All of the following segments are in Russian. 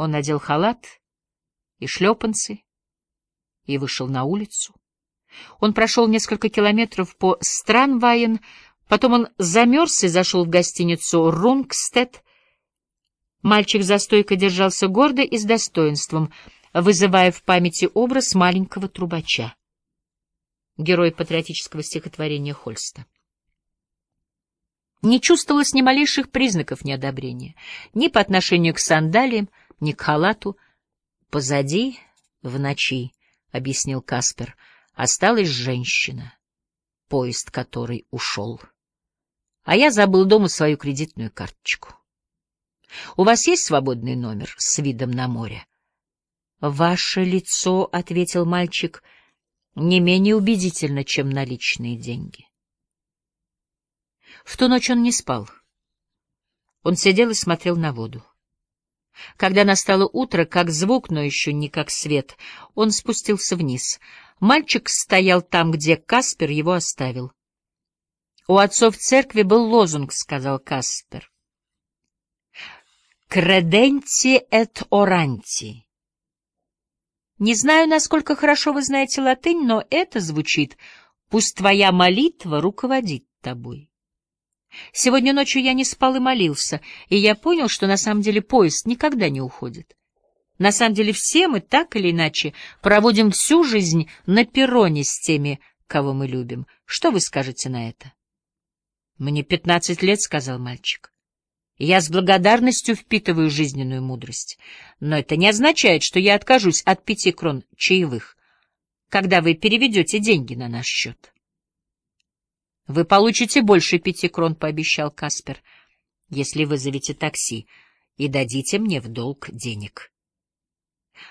Он надел халат и шлепанцы и вышел на улицу. Он прошел несколько километров по Странвайен, потом он замерз и зашел в гостиницу «Рунгстед». Мальчик за стойкой держался гордо и с достоинством, вызывая в памяти образ маленького трубача, герой патриотического стихотворения Хольста. Не чувствовалось ни малейших признаков неодобрения, ни по отношению к сандалиям, ни к халату. Позади, в ночи, — объяснил Каспер, — осталась женщина, поезд которой ушел. А я забыл дома свою кредитную карточку. У вас есть свободный номер с видом на море? — Ваше лицо, — ответил мальчик, — не менее убедительно, чем наличные деньги. В ту ночь он не спал. Он сидел и смотрел на воду. Когда настало утро, как звук, но еще не как свет, он спустился вниз. Мальчик стоял там, где Каспер его оставил. «У отцов церкви был лозунг», — сказал Каспер. «Креденти эт оранти». Не знаю, насколько хорошо вы знаете латынь, но это звучит «Пусть твоя молитва руководит тобой». Сегодня ночью я не спал и молился, и я понял, что на самом деле поезд никогда не уходит. На самом деле все мы так или иначе проводим всю жизнь на перроне с теми, кого мы любим. Что вы скажете на это? Мне пятнадцать лет, — сказал мальчик. Я с благодарностью впитываю жизненную мудрость. Но это не означает, что я откажусь от пяти крон чаевых, когда вы переведете деньги на наш счет. Вы получите больше пяти крон, — пообещал Каспер, — если вызовете такси и дадите мне в долг денег.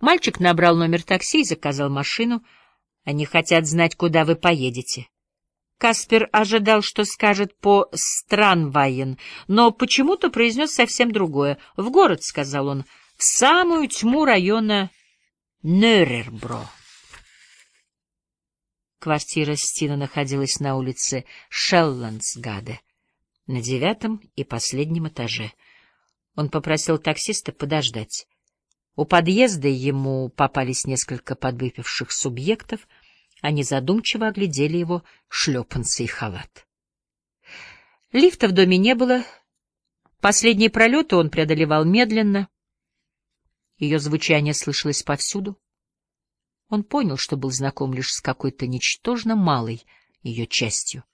Мальчик набрал номер такси и заказал машину. Они хотят знать, куда вы поедете. Каспер ожидал, что скажет по Странвайен, но почему-то произнес совсем другое. «В город», — сказал он, — «в самую тьму района Нерербро». Квартира Стина находилась на улице Шелландсгаде, на девятом и последнем этаже. Он попросил таксиста подождать. У подъезда ему попались несколько подвыпивших субъектов. Они задумчиво оглядели его шлепанцы и халат. Лифта в доме не было. Последние пролеты он преодолевал медленно. Ее звучание слышалось повсюду. Он понял, что был знаком лишь с какой-то ничтожно малой ее частью.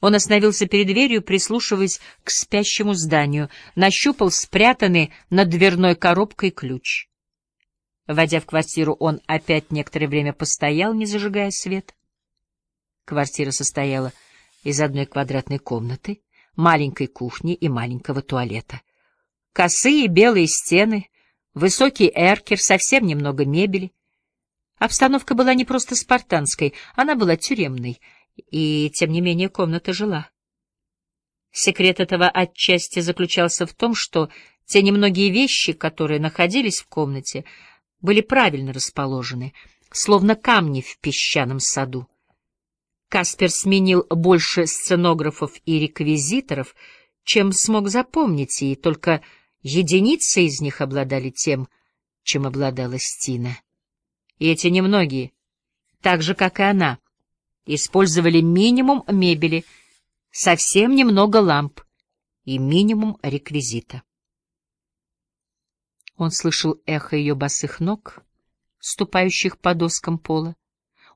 Он остановился перед дверью, прислушиваясь к спящему зданию, нащупал спрятанный над дверной коробкой ключ. Войдя в квартиру, он опять некоторое время постоял, не зажигая свет. Квартира состояла из одной квадратной комнаты, маленькой кухни и маленького туалета. Косые белые стены, высокий эркер, совсем немного мебели — Обстановка была не просто спартанской, она была тюремной, и, тем не менее, комната жила. Секрет этого отчасти заключался в том, что те немногие вещи, которые находились в комнате, были правильно расположены, словно камни в песчаном саду. Каспер сменил больше сценографов и реквизиторов, чем смог запомнить, и только единицы из них обладали тем, чем обладала Стина. И эти немногие, так же, как и она, использовали минимум мебели, совсем немного ламп и минимум реквизита. Он слышал эхо ее босых ног, ступающих по доскам пола.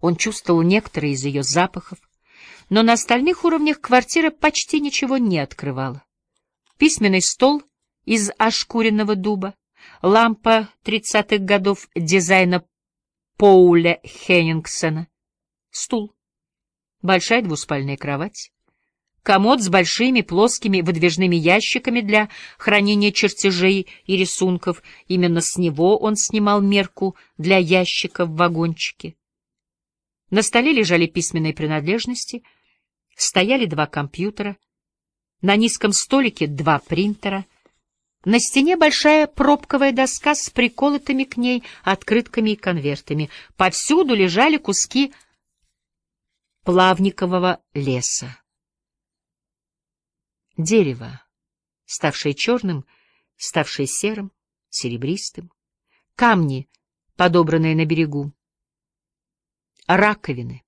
Он чувствовал некоторые из ее запахов, но на остальных уровнях квартира почти ничего не открывала. Письменный стол из ошкуренного дуба, лампа тридцатых годов дизайна Поуля Хеннингсона. Стул. Большая двуспальная кровать. Комод с большими плоскими выдвижными ящиками для хранения чертежей и рисунков. Именно с него он снимал мерку для ящика в вагончике. На столе лежали письменные принадлежности. Стояли два компьютера. На низком столике два принтера — на стене большая пробковая доска с приколотыми к ней открытками и конвертами. Повсюду лежали куски плавникового леса. Дерево, ставшее черным, ставшее серым, серебристым, камни, подобранные на берегу, раковины,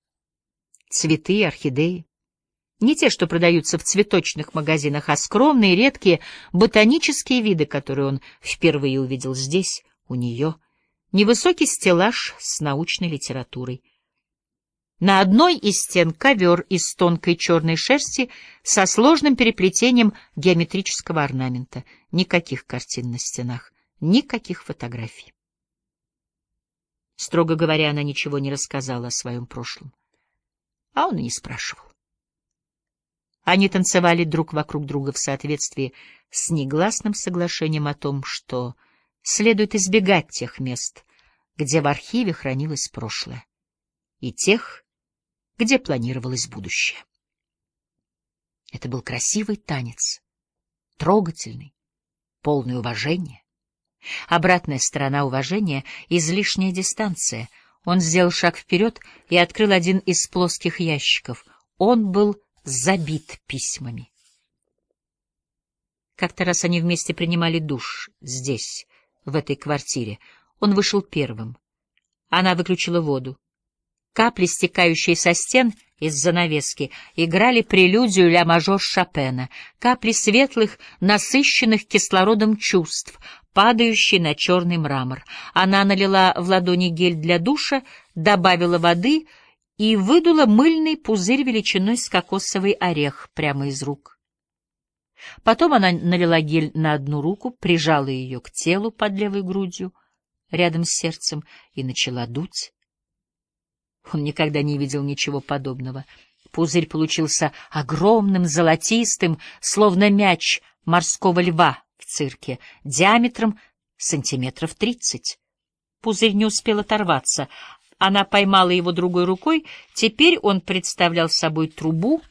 цветы, орхидеи. Не те, что продаются в цветочных магазинах, а скромные, редкие ботанические виды, которые он впервые увидел здесь, у нее. Невысокий стеллаж с научной литературой. На одной из стен ковер из тонкой черной шерсти со сложным переплетением геометрического орнамента. Никаких картин на стенах, никаких фотографий. Строго говоря, она ничего не рассказала о своем прошлом. А он и не спрашивал. Они танцевали друг вокруг друга в соответствии с негласным соглашением о том, что следует избегать тех мест, где в архиве хранилось прошлое, и тех, где планировалось будущее. Это был красивый танец, трогательный, полный уважения. Обратная сторона уважения — излишняя дистанция. Он сделал шаг вперед и открыл один из плоских ящиков. Он был забит письмами. Как-то раз они вместе принимали душ здесь, в этой квартире. Он вышел первым. Она выключила воду. Капли, стекающие со стен из занавески, играли прелюдию ля мажор Шопена, капли светлых, насыщенных кислородом чувств, падающие на черный мрамор. Она налила в ладони гель для душа, добавила воды — и выдула мыльный пузырь величиной с кокосовый орех прямо из рук. Потом она налила гель на одну руку, прижала ее к телу под левой грудью, рядом с сердцем, и начала дуть. Он никогда не видел ничего подобного. Пузырь получился огромным, золотистым, словно мяч морского льва в цирке, диаметром сантиметров тридцать. Пузырь не успел оторваться, она поймала его другой рукой. Теперь он представлял собой трубу,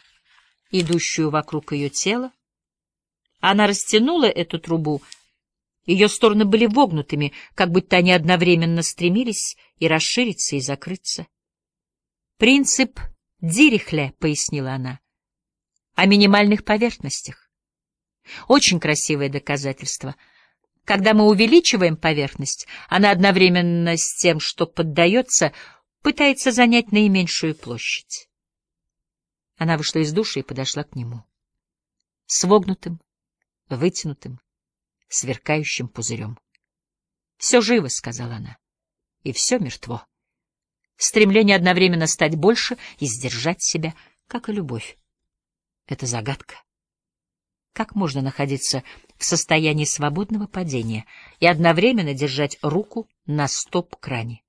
идущую вокруг ее тела. Она растянула эту трубу. Ее стороны были вогнутыми, как будто они одновременно стремились и расшириться, и закрыться. «Принцип Дирихля», — пояснила она, — «о минимальных поверхностях. Очень красивое доказательство — когда мы увеличиваем поверхность, она одновременно с тем, что поддается, пытается занять наименьшую площадь. Она вышла из души и подошла к нему. С вогнутым, вытянутым, сверкающим пузырем. — Все живо, — сказала она, — и все мертво. Стремление одновременно стать больше и сдержать себя, как и любовь. Это загадка. Как можно находиться в состоянии свободного падения и одновременно держать руку на стоп-кране?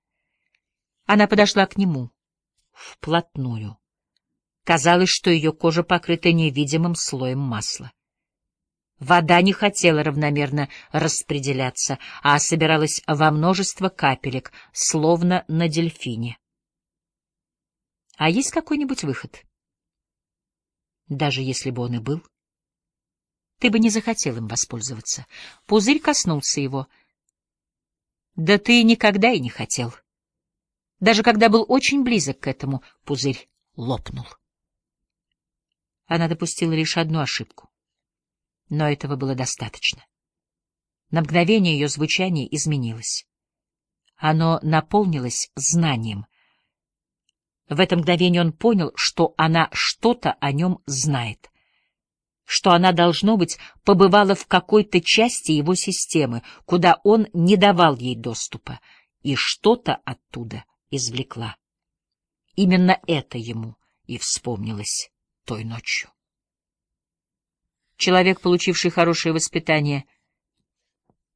Она подошла к нему вплотную. Казалось, что ее кожа покрыта невидимым слоем масла. Вода не хотела равномерно распределяться, а собиралась во множество капелек, словно на дельфине. А есть какой-нибудь выход? Даже если бы он и был, ты бы не захотел им воспользоваться. Пузырь коснулся его. Да ты никогда и не хотел. Даже когда был очень близок к этому, пузырь лопнул. Она допустила лишь одну ошибку. Но этого было достаточно. На мгновение ее звучание изменилось. Оно наполнилось знанием. В это мгновение он понял, что она что-то о нем знает что она, должно быть, побывала в какой-то части его системы, куда он не давал ей доступа, и что-то оттуда извлекла. Именно это ему и вспомнилось той ночью. Человек, получивший хорошее воспитание,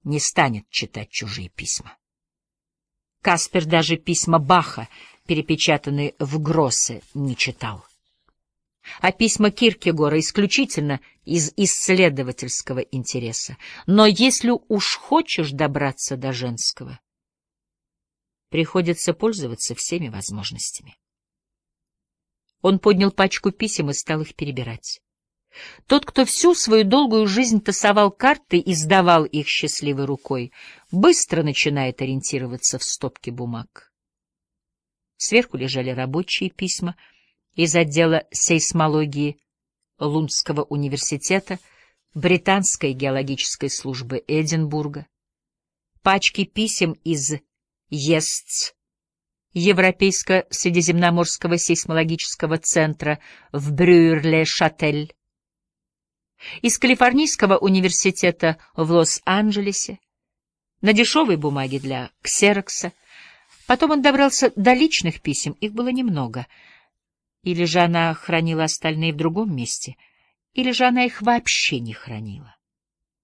не станет читать чужие письма. Каспер даже письма Баха, перепечатанные в Гроссе, не читал а письма Киркегора исключительно из исследовательского интереса. Но если уж хочешь добраться до женского, приходится пользоваться всеми возможностями. Он поднял пачку писем и стал их перебирать. Тот, кто всю свою долгую жизнь тасовал карты и сдавал их счастливой рукой, быстро начинает ориентироваться в стопке бумаг. Сверху лежали рабочие письма — из отдела сейсмологии Лундского университета, Британской геологической службы Эдинбурга. пачки писем из ЕСЦ, Европейско-Средиземноморского сейсмологического центра в Брюерле-Шатель, из Калифорнийского университета в Лос-Анджелесе, на дешевой бумаге для ксерокса. Потом он добрался до личных писем, их было немного. Или же она хранила остальные в другом месте, или же она их вообще не хранила.